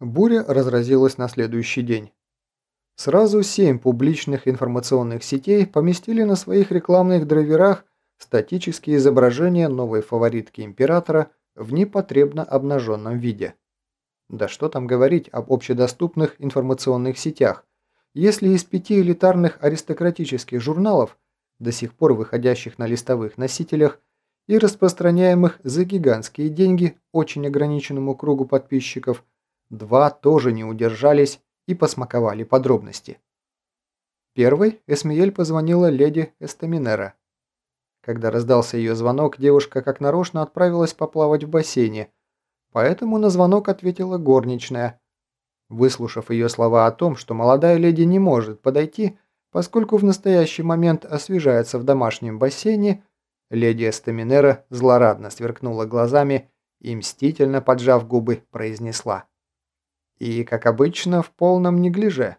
Буря разразилась на следующий день. Сразу семь публичных информационных сетей поместили на своих рекламных драйверах статические изображения новой фаворитки императора в непотребно обнаженном виде. Да что там говорить об общедоступных информационных сетях, если из пяти элитарных аристократических журналов, до сих пор выходящих на листовых носителях и распространяемых за гигантские деньги очень ограниченному кругу подписчиков – Два тоже не удержались и посмаковали подробности. Первой Эсмиель позвонила леди Эстаминера. Когда раздался ее звонок, девушка как нарочно отправилась поплавать в бассейне, поэтому на звонок ответила горничная. Выслушав ее слова о том, что молодая леди не может подойти, поскольку в настоящий момент освежается в домашнем бассейне, леди Эстаминера злорадно сверкнула глазами и, мстительно поджав губы, произнесла. И, как обычно, в полном неглиже.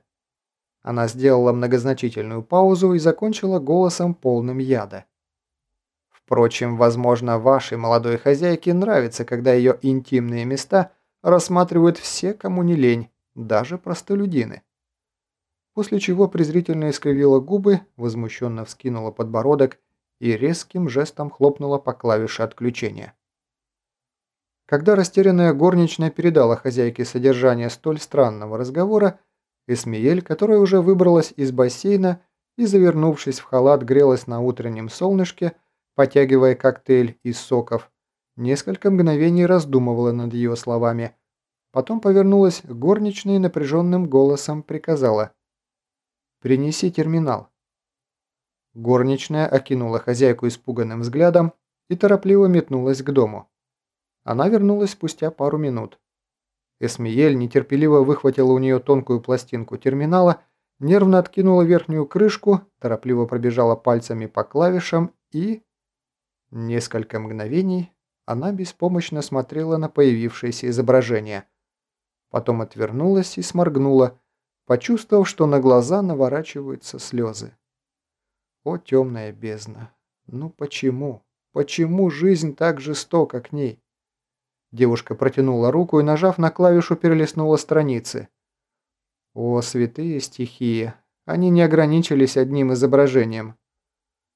Она сделала многозначительную паузу и закончила голосом полным яда. Впрочем, возможно, вашей молодой хозяйке нравится, когда ее интимные места рассматривают все, кому не лень, даже простолюдины. После чего презрительно искривила губы, возмущенно вскинула подбородок и резким жестом хлопнула по клавише отключения. Когда растерянная горничная передала хозяйке содержание столь странного разговора, Эсмиель, которая уже выбралась из бассейна и, завернувшись в халат, грелась на утреннем солнышке, потягивая коктейль из соков, несколько мгновений раздумывала над ее словами. Потом повернулась к горничной и напряженным голосом приказала «Принеси терминал». Горничная окинула хозяйку испуганным взглядом и торопливо метнулась к дому. Она вернулась спустя пару минут. Эсмиель нетерпеливо выхватила у нее тонкую пластинку терминала, нервно откинула верхнюю крышку, торопливо пробежала пальцами по клавишам и... Несколько мгновений она беспомощно смотрела на появившееся изображение. Потом отвернулась и сморгнула, почувствовав, что на глаза наворачиваются слезы. О, темная бездна! Ну почему? Почему жизнь так жестока к ней? Девушка протянула руку и, нажав на клавишу, перелистнула страницы. О, святые стихии! Они не ограничились одним изображением.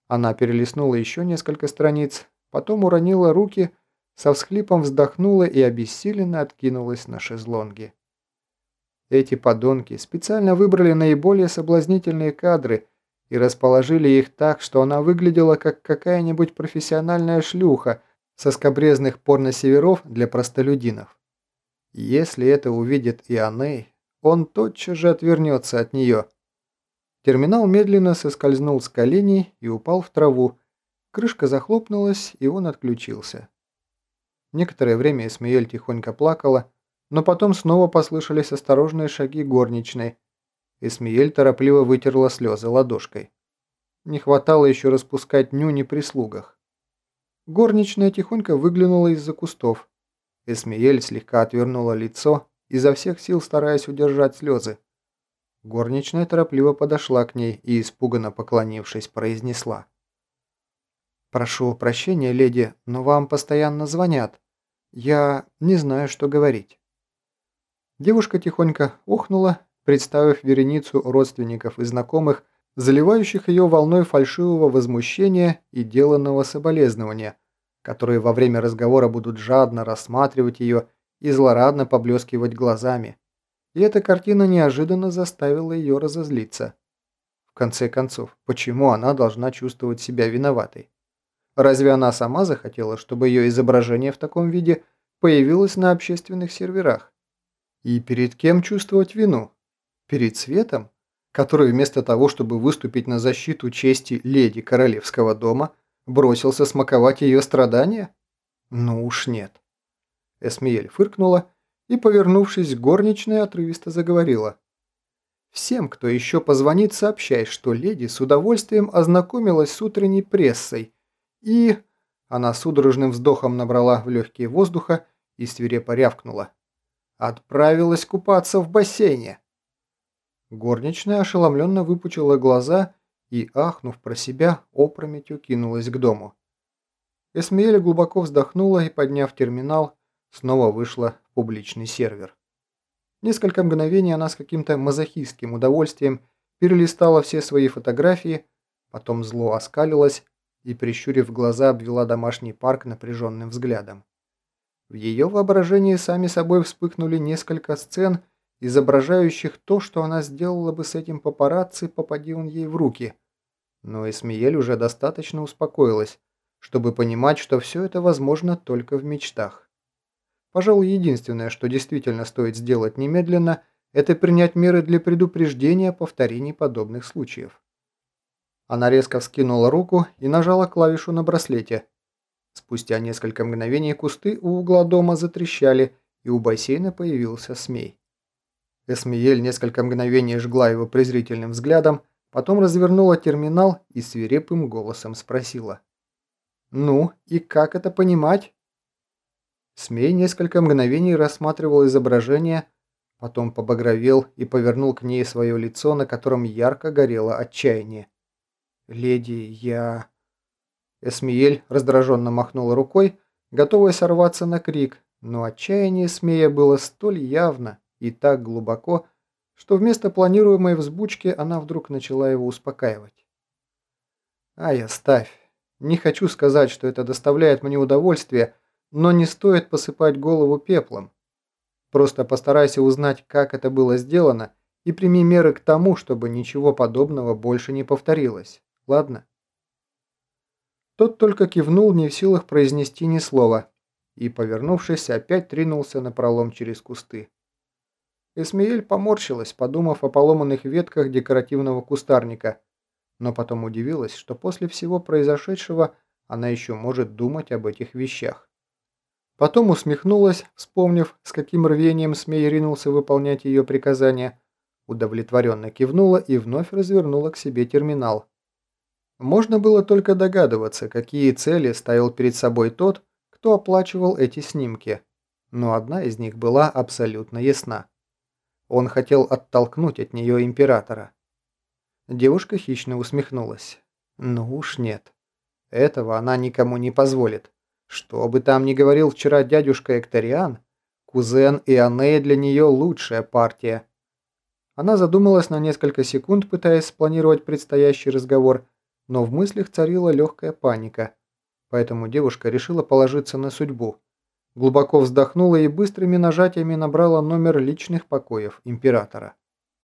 Она перелистнула еще несколько страниц, потом уронила руки, со всхлипом вздохнула и обессиленно откинулась на шезлонги. Эти подонки специально выбрали наиболее соблазнительные кадры и расположили их так, что она выглядела как какая-нибудь профессиональная шлюха – соскобрезных порносеверов для простолюдинов. Если это увидит и Аней, он тотчас же отвернется от нее. Терминал медленно соскользнул с коленей и упал в траву. Крышка захлопнулась, и он отключился. Некоторое время Эсмиэль тихонько плакала, но потом снова послышались осторожные шаги горничной. Эсмиэль торопливо вытерла слезы ладошкой. Не хватало еще распускать нюни при слугах. Горничная тихонько выглянула из-за кустов. Эсмиель слегка отвернула лицо, изо всех сил стараясь удержать слезы. Горничная торопливо подошла к ней и, испуганно поклонившись, произнесла. «Прошу прощения, леди, но вам постоянно звонят. Я не знаю, что говорить». Девушка тихонько охнула, представив вереницу родственников и знакомых, заливающих ее волной фальшивого возмущения и деланного соболезнования, которые во время разговора будут жадно рассматривать ее и злорадно поблескивать глазами. И эта картина неожиданно заставила ее разозлиться. В конце концов, почему она должна чувствовать себя виноватой? Разве она сама захотела, чтобы ее изображение в таком виде появилось на общественных серверах? И перед кем чувствовать вину? Перед светом? Который вместо того, чтобы выступить на защиту чести леди королевского дома, бросился смаковать ее страдания? Ну уж нет. Эсмиель фыркнула и, повернувшись к горничной, отрывисто заговорила. «Всем, кто еще позвонит, сообщай, что леди с удовольствием ознакомилась с утренней прессой и...» Она судорожным вздохом набрала в легкие воздуха и свирепо рявкнула. «Отправилась купаться в бассейне!» Горничная ошеломленно выпучила глаза и, ахнув про себя, опрометью кинулась к дому. Эсмеэль глубоко вздохнула и, подняв терминал, снова вышла в публичный сервер. Несколько мгновений она с каким-то мазохистским удовольствием перелистала все свои фотографии, потом зло оскалилась и, прищурив глаза, обвела домашний парк напряженным взглядом. В ее воображении сами собой вспыхнули несколько сцен, изображающих то, что она сделала бы с этим папарацци, попади он ей в руки. Но Эсмиель уже достаточно успокоилась, чтобы понимать, что все это возможно только в мечтах. Пожалуй, единственное, что действительно стоит сделать немедленно, это принять меры для предупреждения повторений подобных случаев. Она резко вскинула руку и нажала клавишу на браслете. Спустя несколько мгновений кусты у угла дома затрещали, и у бассейна появился Смей. Эсмиель несколько мгновений жгла его презрительным взглядом, потом развернула терминал и свирепым голосом спросила. «Ну, и как это понимать?» Смей несколько мгновений рассматривал изображение, потом побагровел и повернул к ней свое лицо, на котором ярко горело отчаяние. «Леди, я...» Эсмиель раздраженно махнула рукой, готовая сорваться на крик, но отчаяние Смея было столь явно и так глубоко, что вместо планируемой взбучки она вдруг начала его успокаивать. «Ай, оставь. Не хочу сказать, что это доставляет мне удовольствие, но не стоит посыпать голову пеплом. Просто постарайся узнать, как это было сделано, и прими меры к тому, чтобы ничего подобного больше не повторилось. Ладно?» Тот только кивнул, не в силах произнести ни слова, и, повернувшись, опять тринулся на пролом через кусты. Эсмеель поморщилась, подумав о поломанных ветках декоративного кустарника, но потом удивилась, что после всего произошедшего она еще может думать об этих вещах. Потом усмехнулась, вспомнив, с каким рвением Смей ринулся выполнять ее приказания, удовлетворенно кивнула и вновь развернула к себе терминал. Можно было только догадываться, какие цели ставил перед собой тот, кто оплачивал эти снимки, но одна из них была абсолютно ясна. Он хотел оттолкнуть от нее императора. Девушка хищно усмехнулась. Ну уж нет. Этого она никому не позволит. Что бы там ни говорил вчера дядюшка Экториан, кузен Ионея для нее лучшая партия. Она задумалась на несколько секунд, пытаясь спланировать предстоящий разговор, но в мыслях царила легкая паника. Поэтому девушка решила положиться на судьбу. Глубоко вздохнула и быстрыми нажатиями набрала номер личных покоев императора.